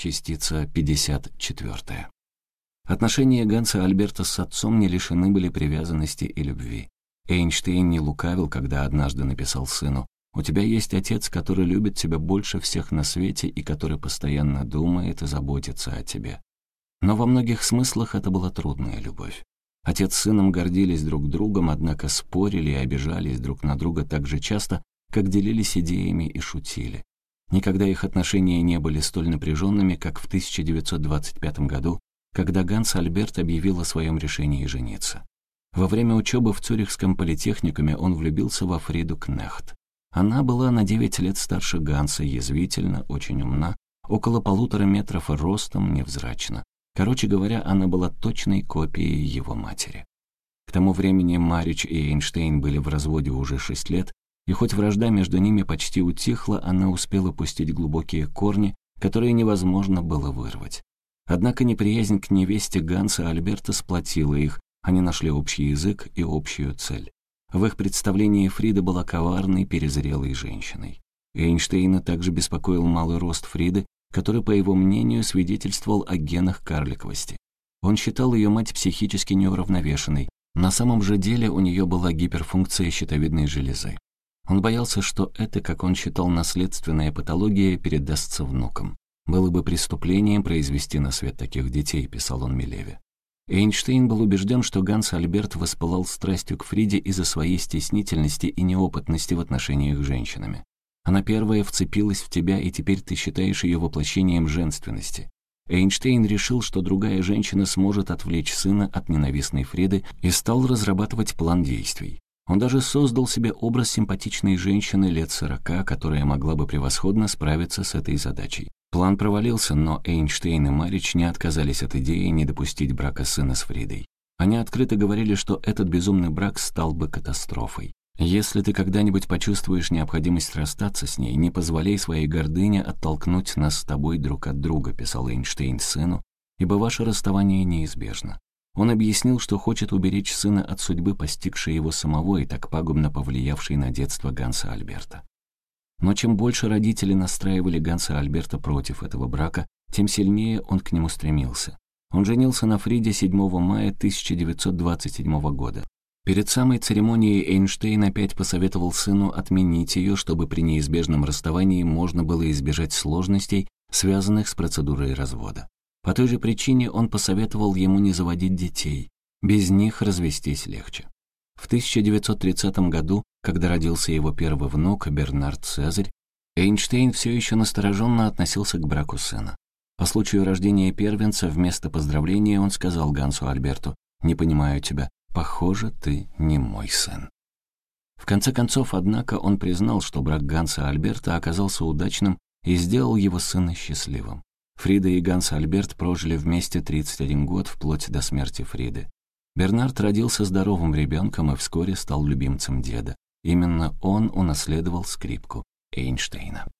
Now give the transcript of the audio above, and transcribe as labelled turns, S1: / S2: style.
S1: Частица 54. Отношения Ганса Альберта с отцом не лишены были привязанности и любви. Эйнштейн не лукавил, когда однажды написал сыну, «У тебя есть отец, который любит тебя больше всех на свете и который постоянно думает и заботится о тебе». Но во многих смыслах это была трудная любовь. Отец с сыном гордились друг другом, однако спорили и обижались друг на друга так же часто, как делились идеями и шутили. Никогда их отношения не были столь напряженными, как в 1925 году, когда Ганс Альберт объявил о своем решении жениться. Во время учебы в Цюрихском политехникуме он влюбился во Фриду Кнехт. Она была на 9 лет старше Ганса, язвительна, очень умна, около полутора метров ростом, невзрачна. Короче говоря, она была точной копией его матери. К тому времени Марич и Эйнштейн были в разводе уже шесть лет, и хоть вражда между ними почти утихла, она успела пустить глубокие корни, которые невозможно было вырвать. Однако неприязнь к невесте Ганса Альберта сплотила их, они нашли общий язык и общую цель. В их представлении Фрида была коварной, перезрелой женщиной. Эйнштейна также беспокоил малый рост Фриды, который, по его мнению, свидетельствовал о генах карликовости. Он считал ее мать психически неуравновешенной. На самом же деле у нее была гиперфункция щитовидной железы. Он боялся, что это, как он считал, наследственная патология передастся внукам. «Было бы преступлением произвести на свет таких детей», — писал он Милеве. Эйнштейн был убежден, что Ганс Альберт воспылал страстью к Фриде из-за своей стеснительности и неопытности в отношениях с женщинами. Она первая вцепилась в тебя, и теперь ты считаешь ее воплощением женственности. Эйнштейн решил, что другая женщина сможет отвлечь сына от ненавистной Фриды и стал разрабатывать план действий. Он даже создал себе образ симпатичной женщины лет сорока, которая могла бы превосходно справиться с этой задачей. План провалился, но Эйнштейн и Марич не отказались от идеи не допустить брака сына с Фридой. Они открыто говорили, что этот безумный брак стал бы катастрофой. «Если ты когда-нибудь почувствуешь необходимость расстаться с ней, не позволяй своей гордыне оттолкнуть нас с тобой друг от друга», писал Эйнштейн сыну, «ибо ваше расставание неизбежно. Он объяснил, что хочет уберечь сына от судьбы, постигшей его самого и так пагубно повлиявшей на детство Ганса Альберта. Но чем больше родители настраивали Ганса Альберта против этого брака, тем сильнее он к нему стремился. Он женился на Фриде 7 мая 1927 года. Перед самой церемонией Эйнштейн опять посоветовал сыну отменить ее, чтобы при неизбежном расставании можно было избежать сложностей, связанных с процедурой развода. По той же причине он посоветовал ему не заводить детей. Без них развестись легче. В 1930 году, когда родился его первый внук Бернард Цезарь, Эйнштейн все еще настороженно относился к браку сына. По случаю рождения первенца вместо поздравления он сказал Гансу Альберту «Не понимаю тебя, похоже, ты не мой сын». В конце концов, однако, он признал, что брак Ганса Альберта оказался удачным и сделал его сына счастливым. Фрида и Ганс Альберт прожили вместе 31 год вплоть до смерти Фриды. Бернард родился здоровым ребенком и вскоре стал любимцем деда. Именно он унаследовал скрипку Эйнштейна.